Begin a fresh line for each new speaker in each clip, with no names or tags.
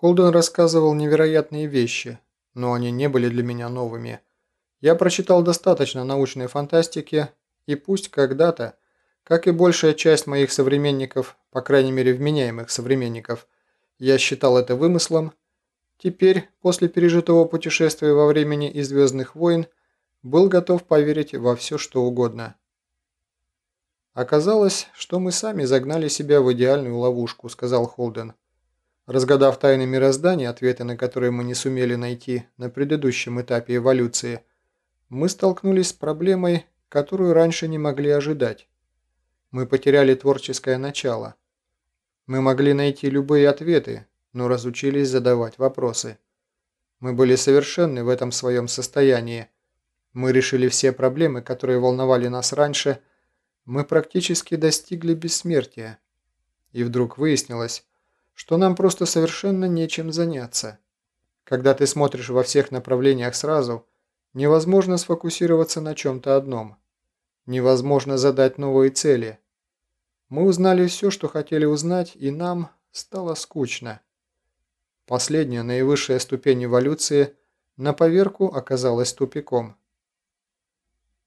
Холден рассказывал невероятные вещи, но они не были для меня новыми. Я прочитал достаточно научной фантастики, и пусть когда-то, как и большая часть моих современников, по крайней мере вменяемых современников, я считал это вымыслом, теперь, после пережитого путешествия во времени и «Звездных войн», был готов поверить во все, что угодно. «Оказалось, что мы сами загнали себя в идеальную ловушку», – сказал Холден. Разгадав тайны мироздания, ответы на которые мы не сумели найти на предыдущем этапе эволюции, мы столкнулись с проблемой, которую раньше не могли ожидать. Мы потеряли творческое начало. Мы могли найти любые ответы, но разучились задавать вопросы. Мы были совершенны в этом своем состоянии. Мы решили все проблемы, которые волновали нас раньше – мы практически достигли бессмертия. И вдруг выяснилось, что нам просто совершенно нечем заняться. Когда ты смотришь во всех направлениях сразу, невозможно сфокусироваться на чем-то одном. Невозможно задать новые цели. Мы узнали все, что хотели узнать, и нам стало скучно. Последняя, наивысшая ступень эволюции на поверку оказалась тупиком.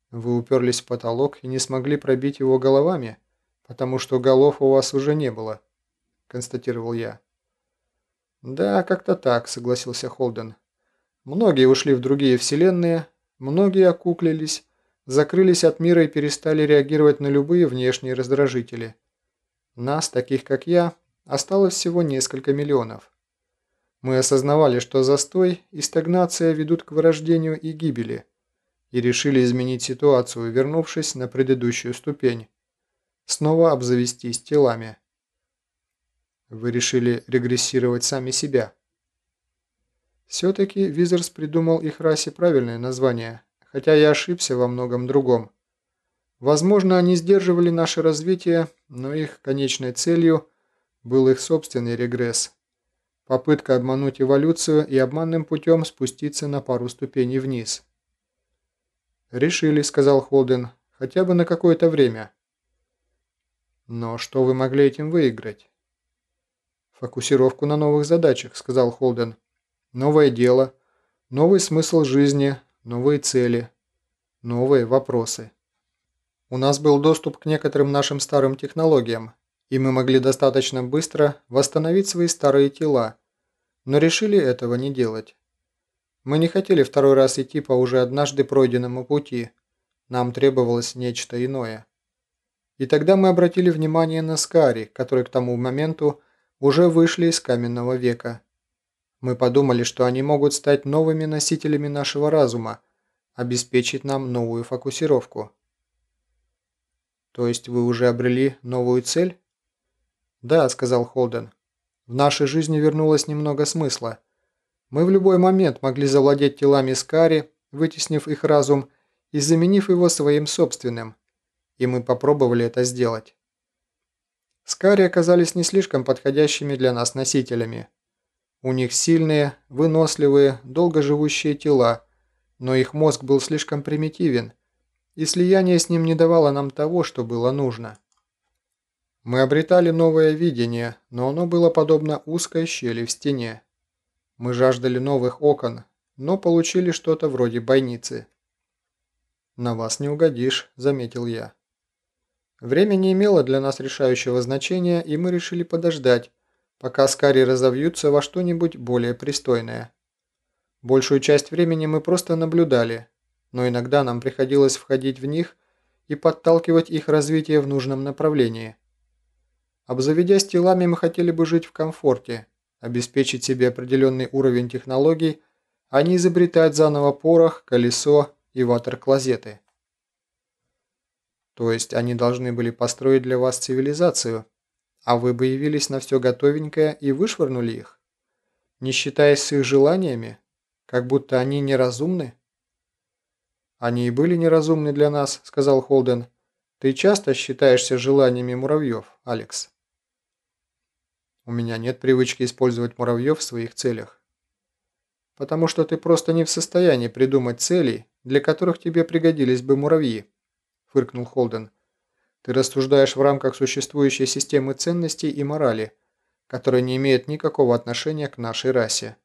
Вы уперлись в потолок и не смогли пробить его головами, потому что голов у вас уже не было», – констатировал я. «Да, как-то так», – согласился Холден. «Многие ушли в другие вселенные, многие окуклились, закрылись от мира и перестали реагировать на любые внешние раздражители. Нас, таких как я, осталось всего несколько миллионов. Мы осознавали, что застой и стагнация ведут к вырождению и гибели – и решили изменить ситуацию, вернувшись на предыдущую ступень. Снова обзавестись телами. Вы решили регрессировать сами себя. Все-таки Визерс придумал их расе правильное название, хотя я ошибся во многом другом. Возможно, они сдерживали наше развитие, но их конечной целью был их собственный регресс. Попытка обмануть эволюцию и обманным путем спуститься на пару ступеней вниз. «Решили», — сказал Холден, — «хотя бы на какое-то время». «Но что вы могли этим выиграть?» «Фокусировку на новых задачах», — сказал Холден. «Новое дело, новый смысл жизни, новые цели, новые вопросы». У нас был доступ к некоторым нашим старым технологиям, и мы могли достаточно быстро восстановить свои старые тела, но решили этого не делать. Мы не хотели второй раз идти по уже однажды пройденному пути. Нам требовалось нечто иное. И тогда мы обратили внимание на Скари, которые к тому моменту уже вышли из каменного века. Мы подумали, что они могут стать новыми носителями нашего разума, обеспечить нам новую фокусировку. То есть вы уже обрели новую цель? Да, сказал Холден. В нашей жизни вернулось немного смысла. Мы в любой момент могли завладеть телами Скари, вытеснив их разум и заменив его своим собственным. И мы попробовали это сделать. Скари оказались не слишком подходящими для нас носителями. У них сильные, выносливые, долгоживущие тела, но их мозг был слишком примитивен, и слияние с ним не давало нам того, что было нужно. Мы обретали новое видение, но оно было подобно узкой щели в стене. Мы жаждали новых окон, но получили что-то вроде бойницы. «На вас не угодишь», – заметил я. Время не имело для нас решающего значения, и мы решили подождать, пока скари разовьются во что-нибудь более пристойное. Большую часть времени мы просто наблюдали, но иногда нам приходилось входить в них и подталкивать их развитие в нужном направлении. Обзаведясь телами, мы хотели бы жить в комфорте – обеспечить себе определенный уровень технологий, а не изобретать заново порох, колесо и ватер-клозеты. То есть они должны были построить для вас цивилизацию, а вы бы явились на все готовенькое и вышвырнули их? Не считаясь с их желаниями? Как будто они неразумны? Они и были неразумны для нас, сказал Холден. Ты часто считаешься желаниями муравьев, Алекс? У меня нет привычки использовать муравьев в своих целях. Потому что ты просто не в состоянии придумать целей, для которых тебе пригодились бы муравьи, фыркнул Холден. Ты рассуждаешь в рамках существующей системы ценностей и морали, которые не имеют никакого отношения к нашей расе.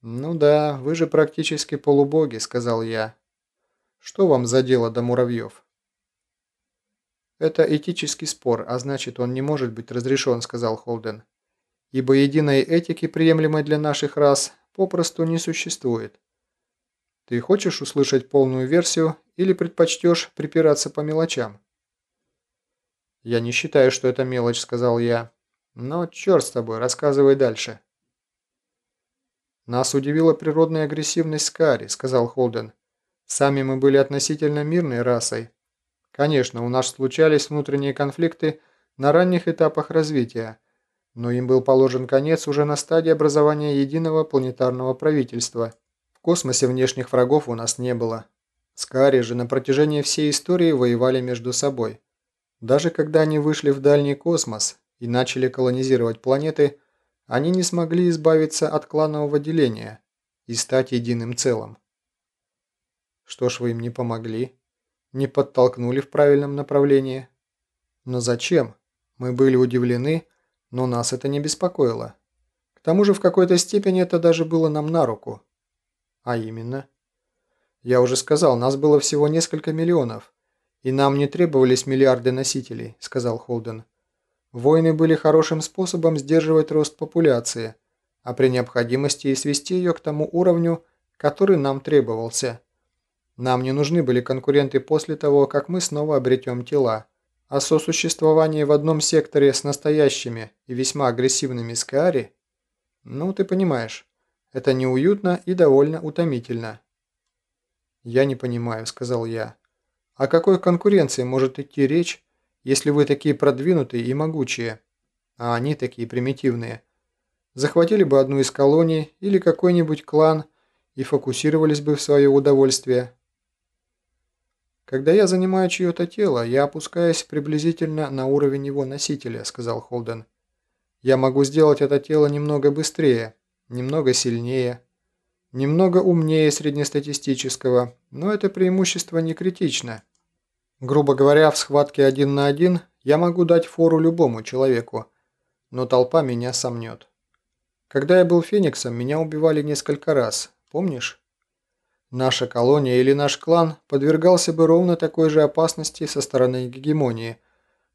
«Ну да, вы же практически полубоги», — сказал я. «Что вам за дело до муравьев?» «Это этический спор, а значит, он не может быть разрешен», — сказал Холден. «Ибо единой этики, приемлемой для наших рас, попросту не существует. Ты хочешь услышать полную версию или предпочтешь припираться по мелочам?» «Я не считаю, что это мелочь», — сказал я. «Но черт с тобой, рассказывай дальше». «Нас удивила природная агрессивность Скари», — сказал Холден. «Сами мы были относительно мирной расой. Конечно, у нас случались внутренние конфликты на ранних этапах развития, но им был положен конец уже на стадии образования единого планетарного правительства. Космосе внешних врагов у нас не было. Скари же на протяжении всей истории воевали между собой. Даже когда они вышли в дальний космос и начали колонизировать планеты, они не смогли избавиться от кланового деления и стать единым целым. Что ж вы им не помогли? Не подтолкнули в правильном направлении? Но зачем? Мы были удивлены, но нас это не беспокоило. К тому же в какой-то степени это даже было нам на руку. А именно? Я уже сказал, нас было всего несколько миллионов, и нам не требовались миллиарды носителей, сказал Холден. Войны были хорошим способом сдерживать рост популяции, а при необходимости и свести ее к тому уровню, который нам требовался. Нам не нужны были конкуренты после того, как мы снова обретем тела, а сосуществование в одном секторе с настоящими и весьма агрессивными скаари, ну ты понимаешь, это неуютно и довольно утомительно. «Я не понимаю», — сказал я. «О какой конкуренции может идти речь, если вы такие продвинутые и могучие, а они такие примитивные. Захватили бы одну из колоний или какой-нибудь клан и фокусировались бы в свое удовольствие. «Когда я занимаю чье-то тело, я опускаюсь приблизительно на уровень его носителя», — сказал Холден. «Я могу сделать это тело немного быстрее, немного сильнее, немного умнее среднестатистического, но это преимущество не критично». Грубо говоря, в схватке один на один я могу дать фору любому человеку, но толпа меня сомнет. Когда я был фениксом, меня убивали несколько раз, помнишь? Наша колония или наш клан подвергался бы ровно такой же опасности со стороны гегемонии,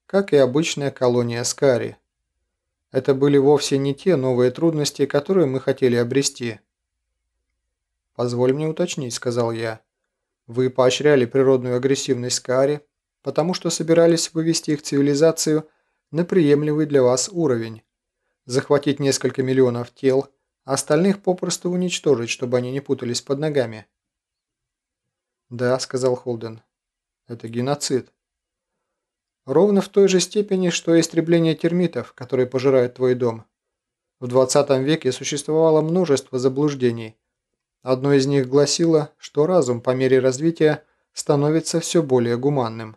как и обычная колония Скари. Это были вовсе не те новые трудности, которые мы хотели обрести. «Позволь мне уточнить», — сказал я. Вы поощряли природную агрессивность Каари, потому что собирались вывести их цивилизацию на приемлемый для вас уровень, захватить несколько миллионов тел, а остальных попросту уничтожить, чтобы они не путались под ногами. «Да», — сказал Холден, — «это геноцид». Ровно в той же степени, что и истребление термитов, которые пожирают твой дом. В 20 веке существовало множество заблуждений, Одно из них гласило, что разум по мере развития становится все более гуманным.